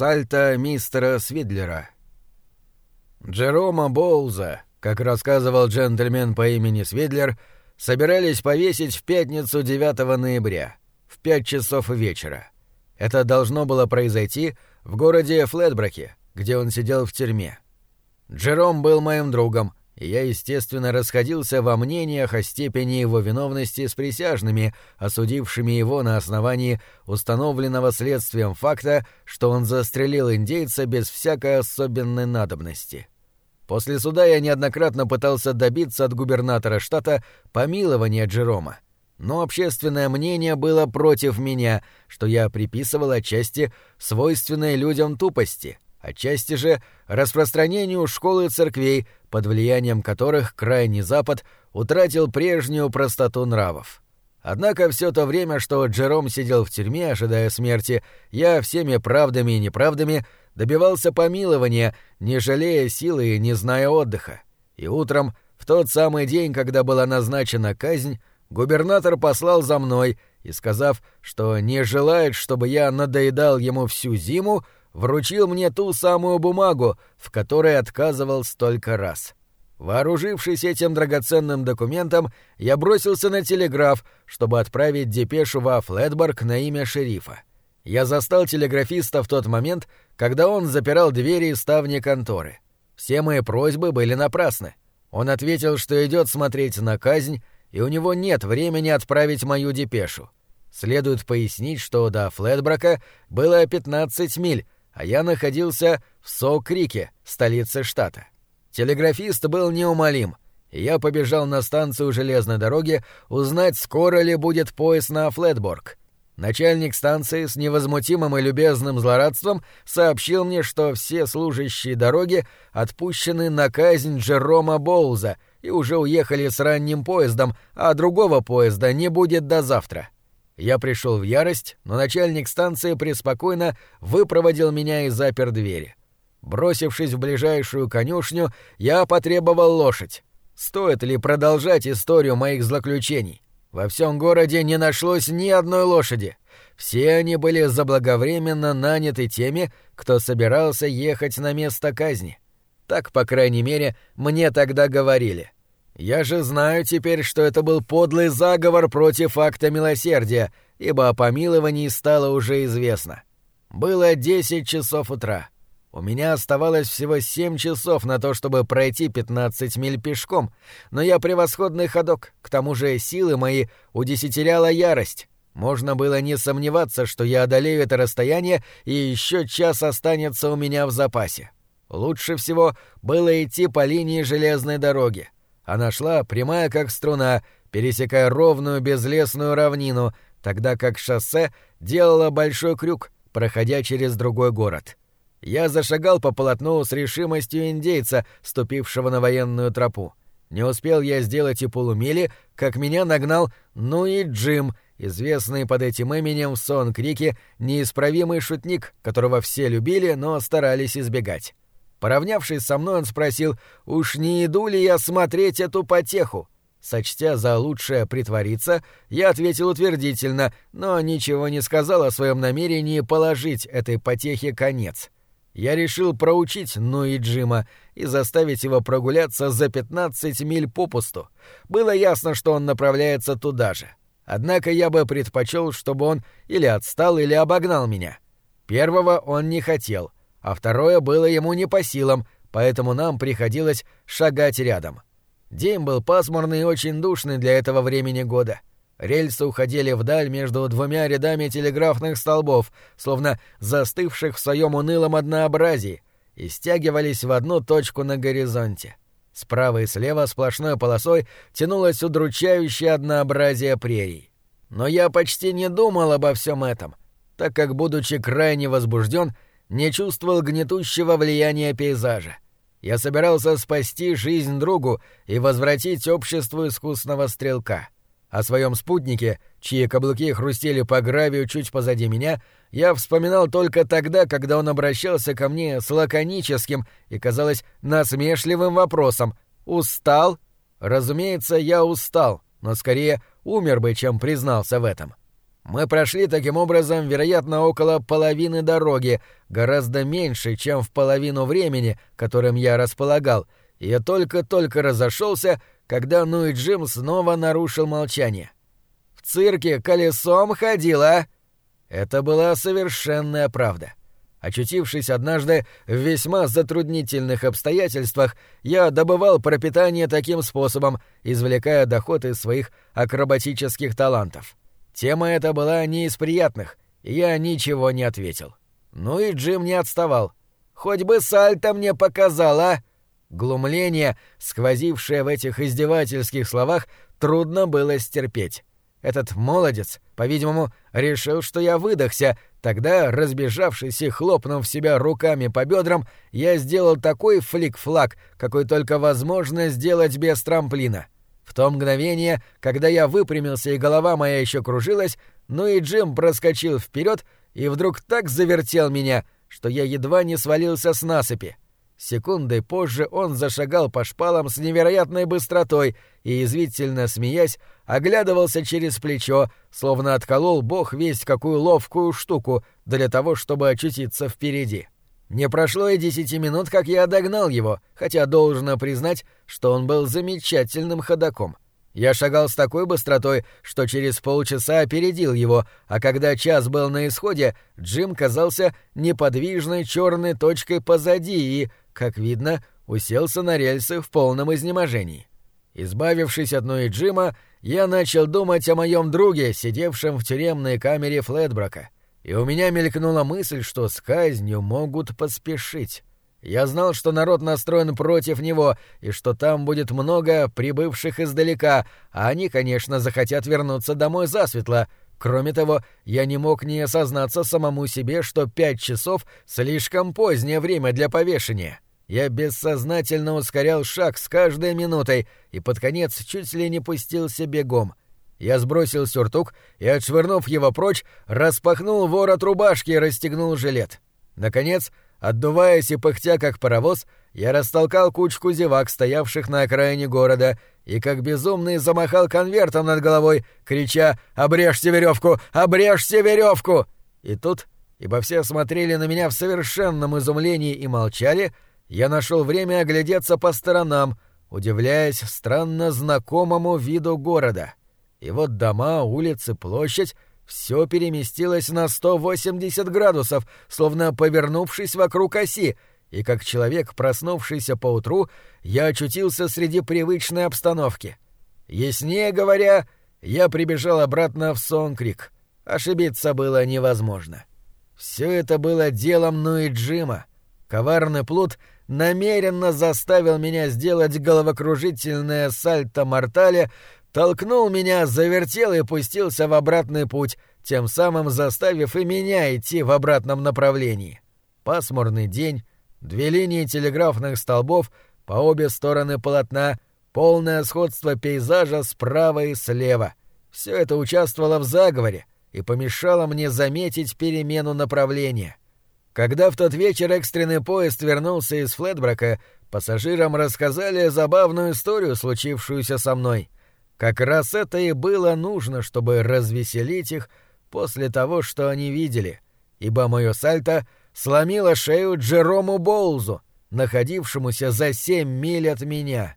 Сальто мистера Свидлера. Джерома Боуза, как рассказывал джентльмен по имени Свидлер, собирались повесить в пятницу 9 ноября, в 5 часов вечера. Это должно было произойти в городе Флетбраке, где он сидел в тюрьме. Джером был моим другом, я, естественно, расходился во мнениях о степени его виновности с присяжными, осудившими его на основании установленного следствием факта, что он застрелил индейца без всякой особенной надобности. После суда я неоднократно пытался добиться от губернатора штата помилования Джерома, но общественное мнение было против меня, что я приписывал отчасти свойственной людям тупости — отчасти же распространению школы церквей, под влиянием которых Крайний Запад утратил прежнюю простоту нравов. Однако все то время, что Джером сидел в тюрьме, ожидая смерти, я всеми правдами и неправдами добивался помилования, не жалея силы и не зная отдыха. И утром, в тот самый день, когда была назначена казнь, губернатор послал за мной и, сказав, что не желает, чтобы я надоедал ему всю зиму, вручил мне ту самую бумагу, в которой отказывал столько раз. Вооружившись этим драгоценным документом, я бросился на телеграф, чтобы отправить депешу во Флетборг на имя шерифа. Я застал телеграфиста в тот момент, когда он запирал двери и ставни конторы. Все мои просьбы были напрасны. Он ответил, что идет смотреть на казнь, и у него нет времени отправить мою депешу. Следует пояснить, что до Флетброка было 15 миль, а я находился в Соу-Крике, столице штата. Телеграфист был неумолим, и я побежал на станцию железной дороги узнать, скоро ли будет поезд на Флетборг. Начальник станции с невозмутимым и любезным злорадством сообщил мне, что все служащие дороги отпущены на казнь Джерома Боуза и уже уехали с ранним поездом, а другого поезда не будет до завтра. — я пришел в ярость, но начальник станции преспокойно выпроводил меня и запер двери. Бросившись в ближайшую конюшню, я потребовал лошадь. Стоит ли продолжать историю моих злоключений? Во всем городе не нашлось ни одной лошади. Все они были заблаговременно наняты теми, кто собирался ехать на место казни. Так, по крайней мере, мне тогда говорили. Я же знаю теперь, что это был подлый заговор против акта милосердия, ибо о помиловании стало уже известно. Было десять часов утра. У меня оставалось всего семь часов на то, чтобы пройти пятнадцать миль пешком, но я превосходный ходок, к тому же силы мои удесятеряла ярость. Можно было не сомневаться, что я одолею это расстояние, и еще час останется у меня в запасе. Лучше всего было идти по линии железной дороги. Она шла прямая как струна, пересекая ровную безлесную равнину, тогда как шоссе делало большой крюк, проходя через другой город. Я зашагал по полотну с решимостью индейца, ступившего на военную тропу. Не успел я сделать и полумили, как меня нагнал ну и Джим, известный под этим именем в сон-крике неисправимый шутник, которого все любили, но старались избегать. Поравнявшись со мной, он спросил, уж не иду ли я смотреть эту потеху. Сочтя за лучшее притвориться, я ответил утвердительно, но ничего не сказал о своем намерении положить этой потехе конец. Я решил проучить Нуи Джима и заставить его прогуляться за 15 миль попусту. Было ясно, что он направляется туда же. Однако я бы предпочел, чтобы он или отстал, или обогнал меня. Первого он не хотел — а второе было ему не по силам, поэтому нам приходилось шагать рядом. День был пасмурный и очень душный для этого времени года. Рельсы уходили вдаль между двумя рядами телеграфных столбов, словно застывших в своем унылом однообразии, и стягивались в одну точку на горизонте. Справа и слева сплошной полосой тянулось удручающее однообразие прерий. Но я почти не думал обо всем этом, так как, будучи крайне возбужден, не чувствовал гнетущего влияния пейзажа. Я собирался спасти жизнь другу и возвратить обществу искусного стрелка. О своем спутнике, чьи каблуки хрустели по гравию чуть позади меня, я вспоминал только тогда, когда он обращался ко мне с лаконическим и, казалось, насмешливым вопросом «Устал?» Разумеется, я устал, но скорее умер бы, чем признался в этом. Мы прошли таким образом, вероятно, около половины дороги, гораздо меньше, чем в половину времени, которым я располагал, я только-только разошелся, когда Ну и Джим снова нарушил молчание. «В цирке колесом ходила!» Это была совершенная правда. Очутившись однажды в весьма затруднительных обстоятельствах, я добывал пропитание таким способом, извлекая доход из своих акробатических талантов. Тема эта была не из приятных, и я ничего не ответил. Ну и Джим не отставал. «Хоть бы сальто мне показала!» Глумление, сквозившее в этих издевательских словах, трудно было стерпеть. Этот молодец, по-видимому, решил, что я выдохся. Тогда, разбежавшись и хлопнув себя руками по бедрам, я сделал такой флик-флак, какой только возможно сделать без трамплина. В то мгновение, когда я выпрямился и голова моя еще кружилась, ну и Джим проскочил вперед и вдруг так завертел меня, что я едва не свалился с насыпи. Секундой позже он зашагал по шпалам с невероятной быстротой и, извительно смеясь, оглядывался через плечо, словно отколол бог весть какую ловкую штуку для того, чтобы очутиться впереди. Не прошло и десяти минут, как я догнал его, хотя должно признать, что он был замечательным ходаком. Я шагал с такой быстротой, что через полчаса опередил его, а когда час был на исходе, Джим казался неподвижной черной точкой позади и, как видно, уселся на рельсы в полном изнеможении. Избавившись от Нои Джима, я начал думать о моем друге, сидевшем в тюремной камере Флетброка, и у меня мелькнула мысль, что с казнью могут поспешить. Я знал, что народ настроен против него, и что там будет много прибывших издалека, а они, конечно, захотят вернуться домой засветло. Кроме того, я не мог не осознаться самому себе, что пять часов — слишком позднее время для повешения. Я бессознательно ускорял шаг с каждой минутой и под конец чуть ли не пустился бегом. Я сбросил сюртук и, отшвырнув его прочь, распахнул ворот рубашки и расстегнул жилет. Наконец, отдуваясь и пыхтя как паровоз, я растолкал кучку зевак, стоявших на окраине города, и как безумный замахал конвертом над головой, крича «Обрежьте веревку! Обрежьте веревку!» И тут, ибо все смотрели на меня в совершенном изумлении и молчали, — я нашел время оглядеться по сторонам, удивляясь странно знакомому виду города. И вот дома, улицы, площадь — все переместилось на 180 градусов, словно повернувшись вокруг оси, и как человек, проснувшийся поутру, я очутился среди привычной обстановки. Яснее говоря, я прибежал обратно в Сонкрик. Ошибиться было невозможно. Все это было делом Нуи Джима. Коварный плут намеренно заставил меня сделать головокружительное сальто-мортале, толкнул меня, завертел и пустился в обратный путь, тем самым заставив и меня идти в обратном направлении. Пасмурный день, две линии телеграфных столбов по обе стороны полотна, полное сходство пейзажа справа и слева. Все это участвовало в заговоре и помешало мне заметить перемену направления. Когда в тот вечер экстренный поезд вернулся из Флетброка, пассажирам рассказали забавную историю, случившуюся со мной. Как раз это и было нужно, чтобы развеселить их после того, что они видели, ибо мое сальто сломило шею Джерому Боулзу, находившемуся за семь миль от меня.